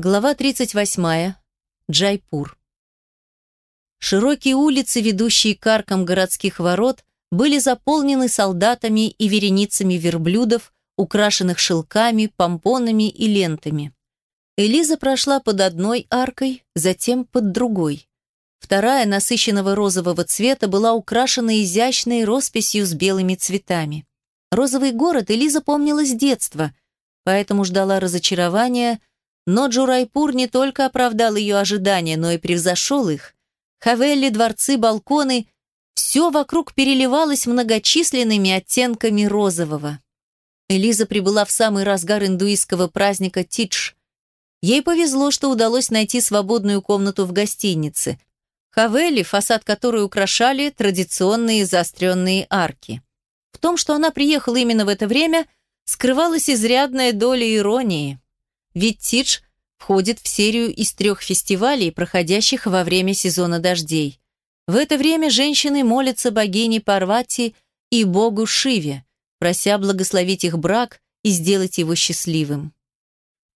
Глава 38. Джайпур. Широкие улицы, ведущие к аркам городских ворот, были заполнены солдатами и вереницами верблюдов, украшенных шелками, помпонами и лентами. Элиза прошла под одной аркой, затем под другой. Вторая, насыщенного розового цвета, была украшена изящной росписью с белыми цветами. Розовый город Элиза помнила с детства, поэтому ждала разочарования – но Джайпур не только оправдал ее ожидания, но и превзошел их. Хавели, дворцы, балконы – все вокруг переливалось многочисленными оттенками розового. Элиза прибыла в самый разгар индуистского праздника Тидж. Ей повезло, что удалось найти свободную комнату в гостинице. Хавели, фасад которой украшали традиционные заостренные арки. В том, что она приехала именно в это время, скрывалась изрядная доля иронии. Ведь Тидж входит в серию из трех фестивалей, проходящих во время сезона дождей. В это время женщины молятся богине Парвати и богу Шиве, прося благословить их брак и сделать его счастливым.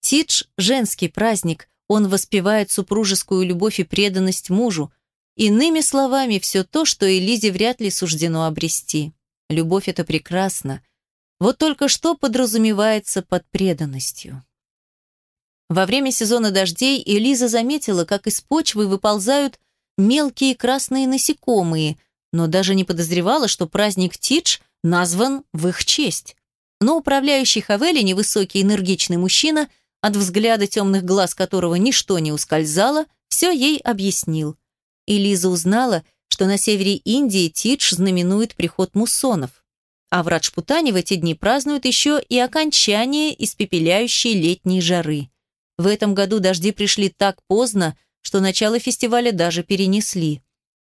Тидж – женский праздник, он воспевает супружескую любовь и преданность мужу, иными словами, все то, что Элизе вряд ли суждено обрести. Любовь – это прекрасно. Вот только что подразумевается под преданностью. Во время сезона дождей Элиза заметила, как из почвы выползают мелкие красные насекомые, но даже не подозревала, что праздник Тидж назван в их честь. Но управляющий Хавели, невысокий энергичный мужчина, от взгляда темных глаз которого ничто не ускользало, все ей объяснил. Элиза узнала, что на севере Индии Тидж знаменует приход муссонов. А в Раджпутане в эти дни празднуют еще и окончание испепеляющей летней жары. В этом году дожди пришли так поздно, что начало фестиваля даже перенесли.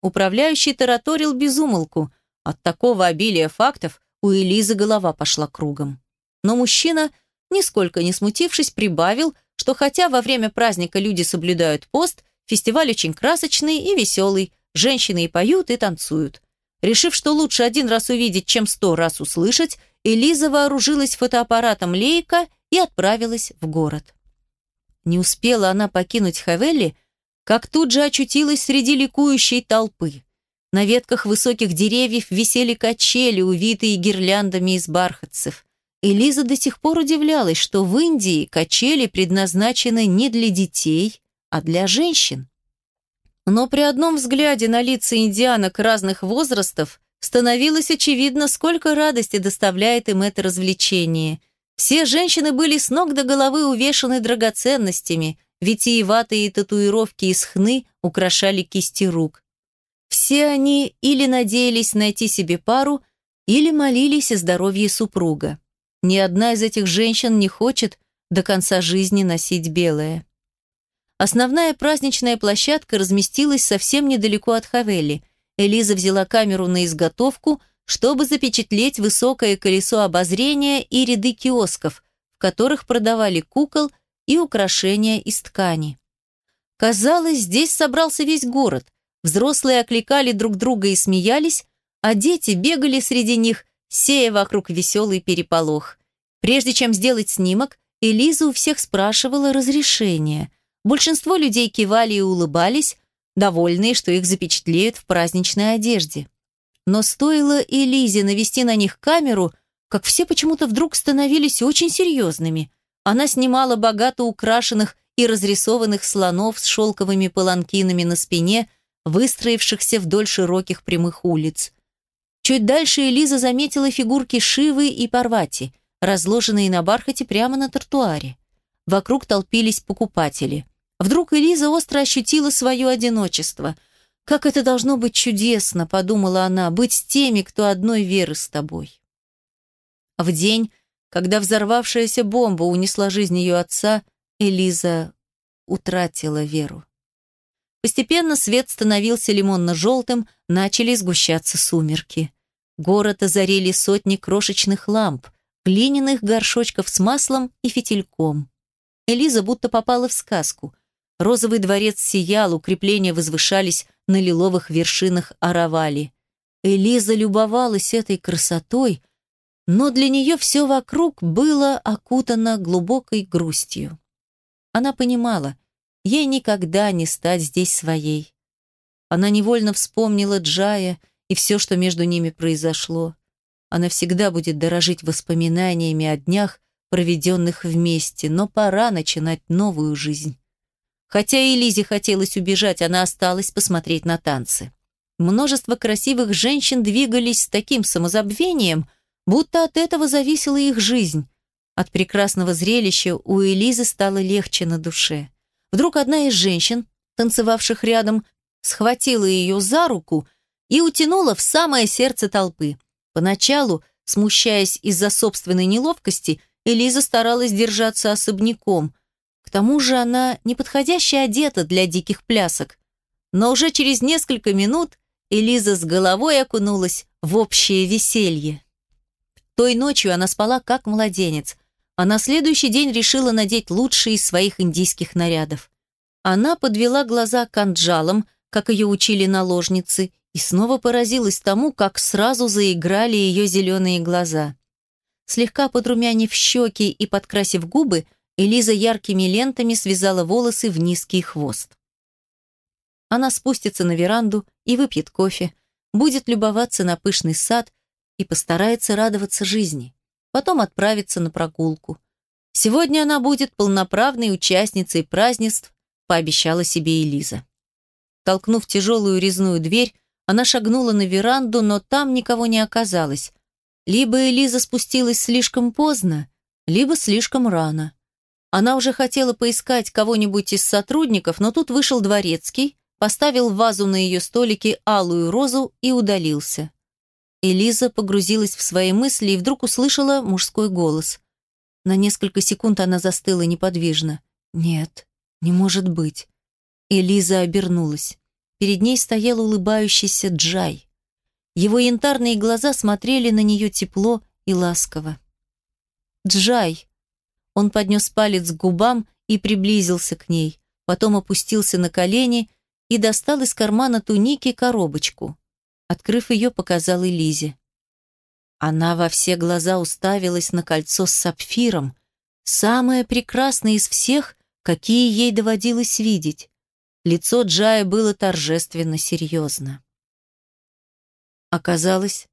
Управляющий тараторил безумолку. От такого обилия фактов у Элизы голова пошла кругом. Но мужчина, нисколько не смутившись, прибавил, что хотя во время праздника люди соблюдают пост, фестиваль очень красочный и веселый, женщины и поют, и танцуют. Решив, что лучше один раз увидеть, чем сто раз услышать, Элиза вооружилась фотоаппаратом Лейка и отправилась в город. Не успела она покинуть Хавелли, как тут же очутилась среди ликующей толпы. На ветках высоких деревьев висели качели, увитые гирляндами из бархатцев. Элиза до сих пор удивлялась, что в Индии качели предназначены не для детей, а для женщин. Но при одном взгляде на лица индианок разных возрастов становилось очевидно, сколько радости доставляет им это развлечение – все женщины были с ног до головы увешаны драгоценностями, витиеватые татуировки из хны украшали кисти рук. Все они или надеялись найти себе пару, или молились о здоровье супруга. Ни одна из этих женщин не хочет до конца жизни носить белое. Основная праздничная площадка разместилась совсем недалеко от Хавели. Элиза взяла камеру на изготовку – чтобы запечатлеть высокое колесо обозрения и ряды киосков, в которых продавали кукол и украшения из ткани. Казалось, здесь собрался весь город. Взрослые окликали друг друга и смеялись, а дети бегали среди них, сея вокруг веселый переполох. Прежде чем сделать снимок, Элиза у всех спрашивала разрешения. Большинство людей кивали и улыбались, довольные, что их запечатлеют в праздничной одежде. Но стоило Элизе навести на них камеру, как все почему-то вдруг становились очень серьезными. Она снимала богато украшенных и разрисованных слонов с шелковыми паланкинами на спине, выстроившихся вдоль широких прямых улиц. Чуть дальше Элиза заметила фигурки Шивы и Парвати, разложенные на бархате прямо на тротуаре. Вокруг толпились покупатели. Вдруг Элиза остро ощутила свое одиночество – «Как это должно быть чудесно», — подумала она, — «быть с теми, кто одной веры с тобой». В день, когда взорвавшаяся бомба унесла жизнь ее отца, Элиза утратила веру. Постепенно свет становился лимонно-желтым, начали сгущаться сумерки. Город озарили сотни крошечных ламп, глиняных горшочков с маслом и фитильком. Элиза будто попала в сказку. Розовый дворец сиял, укрепления возвышались на лиловых вершинах Аравали. Элиза любовалась этой красотой, но для нее все вокруг было окутано глубокой грустью. Она понимала, ей никогда не стать здесь своей. Она невольно вспомнила Джая и все, что между ними произошло. Она всегда будет дорожить воспоминаниями о днях, проведенных вместе, но пора начинать новую жизнь. Хотя и Лизе хотелось убежать, она осталась посмотреть на танцы. Множество красивых женщин двигались с таким самозабвением, будто от этого зависела их жизнь. От прекрасного зрелища у Элизы стало легче на душе. Вдруг одна из женщин, танцевавших рядом, схватила ее за руку и утянула в самое сердце толпы. Поначалу, смущаясь из-за собственной неловкости, Элиза старалась держаться особняком. К тому же она неподходяще одета для диких плясок. Но уже через несколько минут Элиза с головой окунулась в общее веселье. Той ночью она спала как младенец, а на следующий день решила надеть лучшие из своих индийских нарядов. Она подвела глаза к анджалам, как ее учили наложницы, и снова поразилась тому, как сразу заиграли ее зеленые глаза. Слегка подрумянив щеки и подкрасив губы, Элиза яркими лентами связала волосы в низкий хвост. Она спустится на веранду и выпьет кофе, будет любоваться на пышный сад и постарается радоваться жизни. Потом отправится на прогулку. Сегодня она будет полноправной участницей празднеств, пообещала себе Элиза. Толкнув тяжелую резную дверь, она шагнула на веранду, но там никого не оказалось. Либо Элиза спустилась слишком поздно, либо слишком рано. Она уже хотела поискать кого-нибудь из сотрудников, но тут вышел дворецкий, поставил в вазу на ее столике алую розу и удалился. Элиза погрузилась в свои мысли и вдруг услышала мужской голос. На несколько секунд она застыла неподвижно. «Нет, не может быть. Элиза обернулась. Перед ней стоял улыбающийся Джай. Его янтарные глаза смотрели на нее тепло и ласково. «Джай!» Он поднес палец к губам и приблизился к ней, потом опустился на колени и достал из кармана туники коробочку. Открыв ее, показал Элизе. Она во все глаза уставилась на кольцо с сапфиром, самое прекрасное из всех, какие ей доводилось видеть. Лицо Джая было торжественно серьезно. «Оказалось,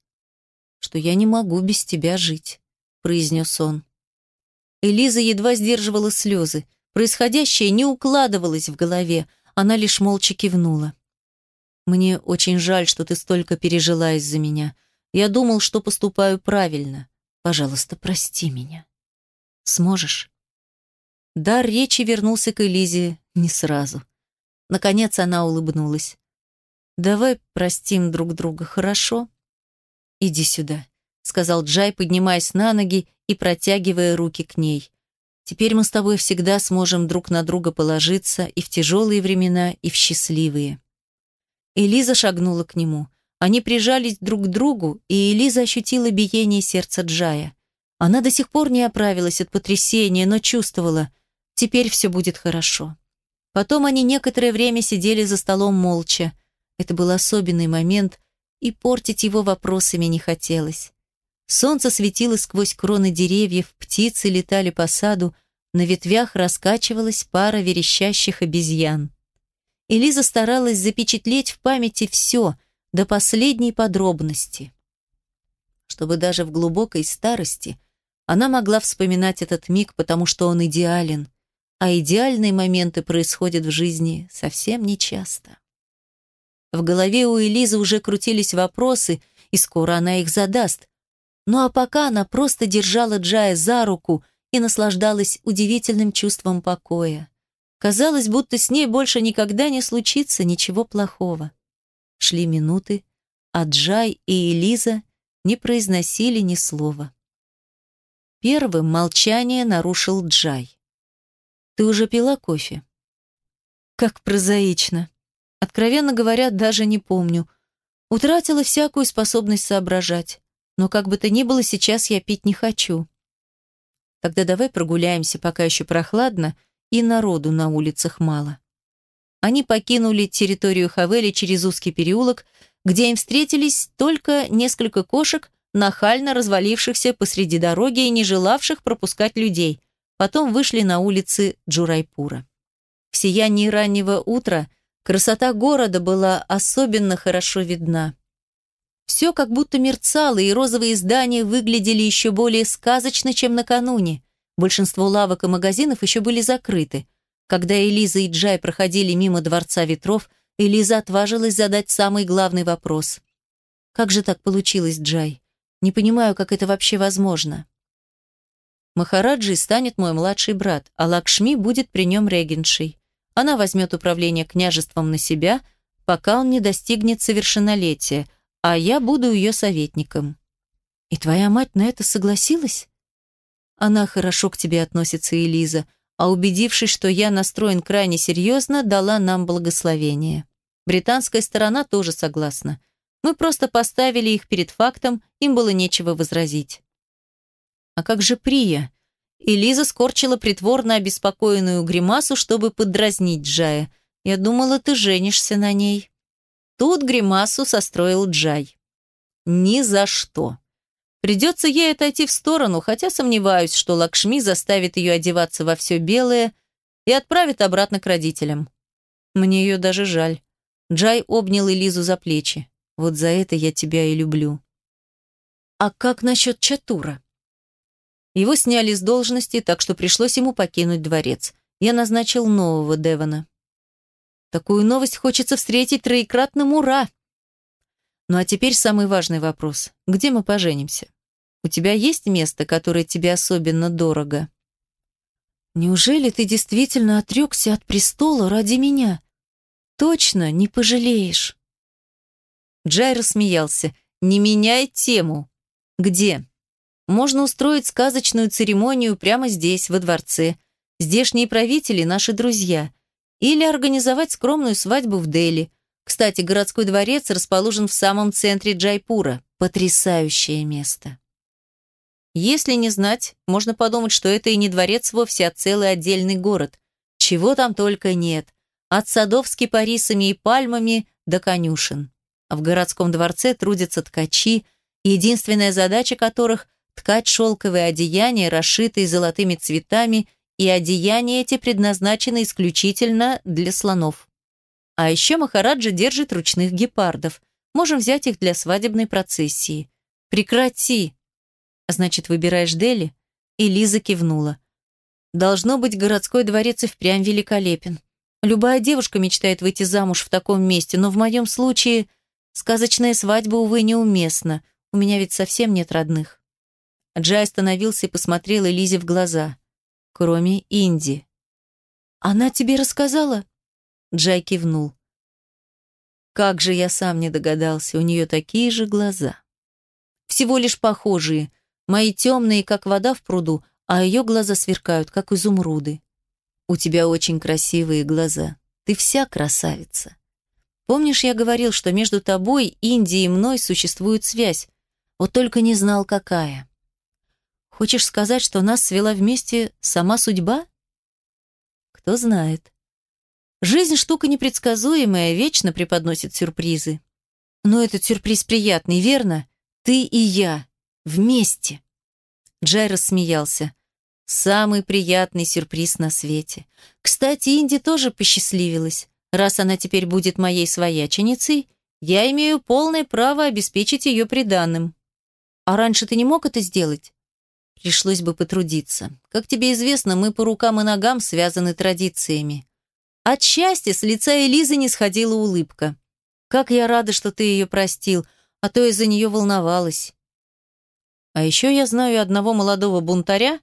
что я не могу без тебя жить», — произнес он. Элиза едва сдерживала слезы. Происходящее не укладывалось в голове, она лишь молча кивнула. «Мне очень жаль, что ты столько пережила из-за меня. Я думал, что поступаю правильно. Пожалуйста, прости меня. Сможешь?» Дар речи вернулся к Элизе не сразу. Наконец она улыбнулась. «Давай простим друг друга, хорошо?» «Иди сюда», — сказал Джай, поднимаясь на ноги и протягивая руки к ней. «Теперь мы с тобой всегда сможем друг на друга положиться и в тяжелые времена, и в счастливые». Элиза шагнула к нему. Они прижались друг к другу, и Элиза ощутила биение сердца Джая. Она до сих пор не оправилась от потрясения, но чувствовала, теперь все будет хорошо. Потом они некоторое время сидели за столом молча. Это был особенный момент, и портить его вопросами не хотелось. Солнце светило сквозь кроны деревьев, птицы летали по саду, на ветвях раскачивалась пара верещащих обезьян. Элиза старалась запечатлеть в памяти все, до последней подробности. Чтобы даже в глубокой старости она могла вспоминать этот миг, потому что он идеален, а идеальные моменты происходят в жизни совсем нечасто. В голове у Элизы уже крутились вопросы, и скоро она их задаст. Ну а пока она просто держала Джая за руку и наслаждалась удивительным чувством покоя. Казалось, будто с ней больше никогда не случится ничего плохого. Шли минуты, а Джай и Элиза не произносили ни слова. Первым молчание нарушил Джай. Ты уже пила кофе? Как прозаично. Откровенно говоря, даже не помню. Утратила всякую способность соображать. Но как бы то ни было, сейчас я пить не хочу. Тогда давай прогуляемся, пока еще прохладно, и народу на улицах мало. Они покинули территорию Хавели через узкий переулок, где им встретились только несколько кошек, нахально развалившихся посреди дороги и не желавших пропускать людей. потом вышли на улицы Джурайпура. В сиянии раннего утра красота города была особенно хорошо видна. Все как будто мерцало, и розовые здания выглядели еще более сказочно, чем накануне. Большинство лавок и магазинов еще были закрыты. Когда Элиза и Джай проходили мимо Дворца Ветров, Элиза отважилась задать самый главный вопрос. «Как же так получилось, Джай? Не понимаю, как это вообще возможно». Махараджи станет мой младший брат, а Лакшми будет при нем регеншей. Она возьмет управление княжеством на себя, пока он не достигнет совершеннолетия, а я буду ее советником. И твоя мать на это согласилась? Она хорошо к тебе относится, Элиза, а убедившись, что я настроен крайне серьезно, дала нам благословение. Британская сторона тоже согласна. Мы просто поставили их перед фактом, им было нечего возразить. А как же Прия? Элиза скорчила притворно обеспокоенную гримасу, чтобы подразнить Джая. Я думала, ты женишься на ней. Тут гримасу состроил Джай. Ни за что. Придется ей отойти в сторону, хотя сомневаюсь, что Лакшми заставит ее одеваться во все белое и отправит обратно к родителям. Мне ее даже жаль. Джай обнял Элизу за плечи. Вот за это я тебя и люблю. А как насчет Чатура? Его сняли с должности, так что пришлось ему покинуть дворец. Я назначил нового Девона. Такую новость хочется встретить троекратным «Ура!». Ну а теперь самый важный вопрос. Где мы поженимся? У тебя есть место, которое тебе особенно дорого? Неужели ты действительно отрекся от престола ради меня? Точно не пожалеешь. Джай рассмеялся. Не меняй тему. Где? Можно устроить сказочную церемонию прямо здесь, во дворце. Здешние правители – наши друзья. Или организовать скромную свадьбу в Дели. Кстати, городской дворец расположен в самом центре Джайпура. Потрясающее место. Если не знать, можно подумать, что это и не дворец вовсе, а целый отдельный город. Чего там только нет. От садов с кипарисами и пальмами до конюшен. А в городском дворце трудятся ткачи, единственная задача которых ткать шелковые одеяния, расшитые золотыми цветами, и одеяния эти предназначены исключительно для слонов. А еще Махараджа держит ручных гепардов. Можем взять их для свадебной процессии. Прекрати! Значит, выбираешь Дели? И Лиза кивнула. Должно быть, городской дворец и впрямь великолепен. Любая девушка мечтает выйти замуж в таком месте, но в моем случае сказочная свадьба, увы, неуместна. У меня ведь совсем нет родных. Джай остановился и посмотрел Элизе в глаза. Кроме Инди. «Она тебе рассказала?» Джай кивнул. «Как же я сам не догадался, у нее такие же глаза. Всего лишь похожие, мои темные, как вода в пруду, а ее глаза сверкают, как изумруды. У тебя очень красивые глаза, ты вся красавица. Помнишь, я говорил, что между тобой, Индией и мной существует связь, вот только не знал, какая. Хочешь сказать, что нас свела вместе сама судьба? Кто знает. Жизнь штука непредсказуемая, вечно преподносит сюрпризы. Но этот сюрприз приятный, верно? Ты и я. Вместе. Джай рассмеялся. Самый приятный сюрприз на свете. Кстати, Инди тоже посчастливилась. Раз она теперь будет моей свояченицей, я имею полное право обеспечить ее приданным. А раньше ты не мог это сделать? Пришлось бы потрудиться. Как тебе известно, мы по рукам и ногам связаны традициями. От счастья с лица Элизы не сходила улыбка. Как я рада, что ты ее простил, а то из-за нее волновалась. А еще я знаю одного молодого бунтаря,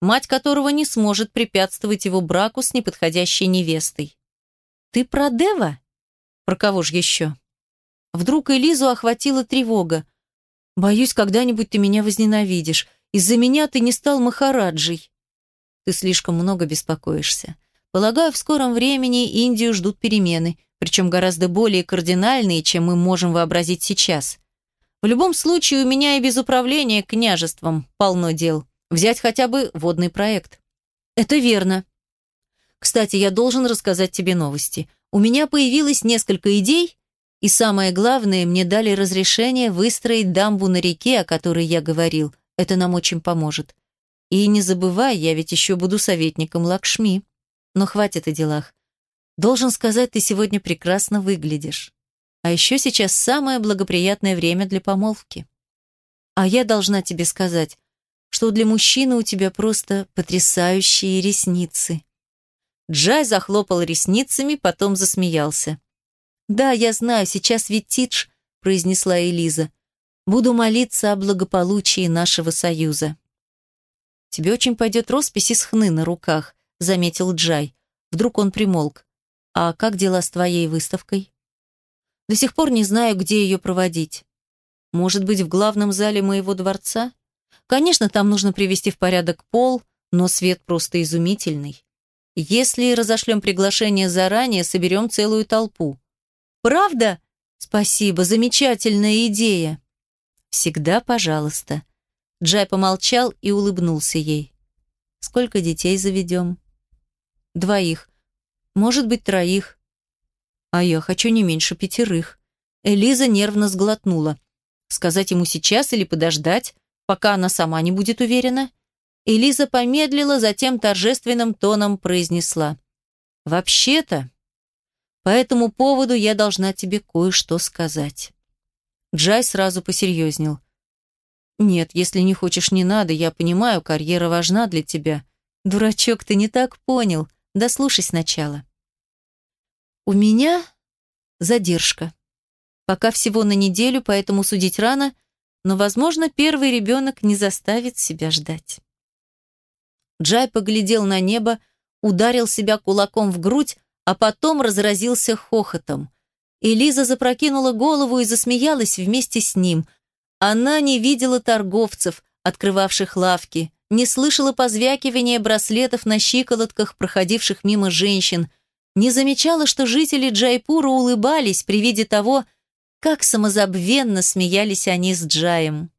мать которого не сможет препятствовать его браку с неподходящей невестой. Ты про Дева? Про кого ж еще? Вдруг Элизу охватила тревога. Боюсь, когда-нибудь ты меня возненавидишь. Из-за меня ты не стал Махараджей. Ты слишком много беспокоишься. Полагаю, в скором времени Индию ждут перемены, причем гораздо более кардинальные, чем мы можем вообразить сейчас. В любом случае, у меня и без управления княжеством полно дел. Взять хотя бы водный проект. Это верно. Кстати, я должен рассказать тебе новости. У меня появилось несколько идей, и самое главное, мне дали разрешение выстроить дамбу на реке, о которой я говорил. Это нам очень поможет. И не забывай, я ведь еще буду советником Лакшми. Но хватит о делах. Должен сказать, ты сегодня прекрасно выглядишь. А еще сейчас самое благоприятное время для помолвки. А я должна тебе сказать, что для мужчины у тебя просто потрясающие ресницы. Джай захлопал ресницами, потом засмеялся. «Да, я знаю, сейчас ведь Тидж», — произнесла Элиза. «Буду молиться о благополучии нашего союза». «Тебе очень пойдет роспись из хны на руках», — заметил Джай. Вдруг он примолк. «А как дела с твоей выставкой?» «До сих пор не знаю, где ее проводить. Может быть, в главном зале моего дворца? Конечно, там нужно привести в порядок пол, но свет просто изумительный. Если разошлем приглашение заранее, соберем целую толпу. Правда? Спасибо, замечательная идея. Всегда пожалуйста. Джай помолчал и улыбнулся ей. Сколько детей заведем? Двоих. Может быть, троих. А я хочу не меньше пятерых. Элиза нервно сглотнула. Сказать ему сейчас или подождать, пока она сама не будет уверена? Элиза помедлила, затем торжественным тоном произнесла. «Вообще-то, по этому поводу я должна тебе кое-что сказать». Джай сразу посерьезнел. «Нет, если не хочешь, не надо. Я понимаю, карьера важна для тебя. Дурачок, ты не так понял. Дослушай сначала». «У меня задержка. Пока всего на неделю, поэтому судить рано, но, возможно, первый ребенок не заставит себя ждать. Джай поглядел на небо, ударил себя кулаком в грудь, а потом разразился хохотом. Элиза запрокинула голову и засмеялась вместе с ним. Она не видела торговцев, открывавших лавки, не слышала позвякивания браслетов на щиколотках проходивших мимо женщин, не замечала, что жители Джайпура улыбались при виде того, как самозабвенно смеялись они с Джаем.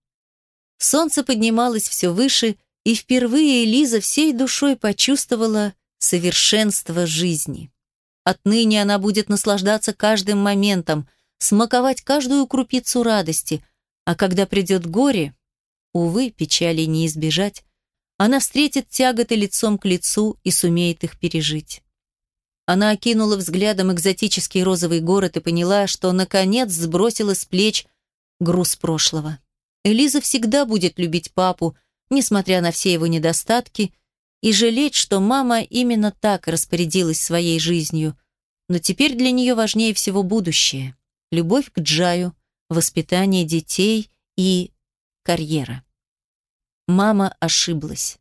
Солнце поднималось все выше, и впервые Лиза всей душой почувствовала совершенство жизни. Отныне она будет наслаждаться каждым моментом, смаковать каждую крупицу радости, а когда придет горе, увы, печали не избежать, она встретит тяготы лицом к лицу и сумеет их пережить. Она окинула взглядом экзотический розовый город и поняла, что, наконец, сбросила с плеч груз прошлого. Элиза всегда будет любить папу, несмотря на все его недостатки, и жалеть, что мама именно так распорядилась своей жизнью. Но теперь для нее важнее всего будущее. Любовь к Джаю, воспитание детей и карьера. Мама ошиблась.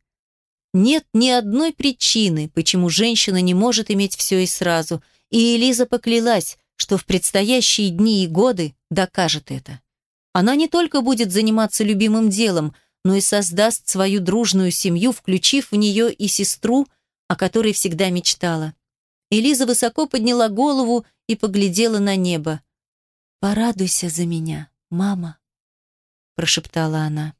Нет ни одной причины, почему женщина не может иметь все и сразу, и Элиза поклялась, что в предстоящие дни и годы докажет это. Она не только будет заниматься любимым делом, но и создаст свою дружную семью, включив в нее и сестру, о которой всегда мечтала. Элиза высоко подняла голову и поглядела на небо. «Порадуйся за меня, мама», – прошептала она.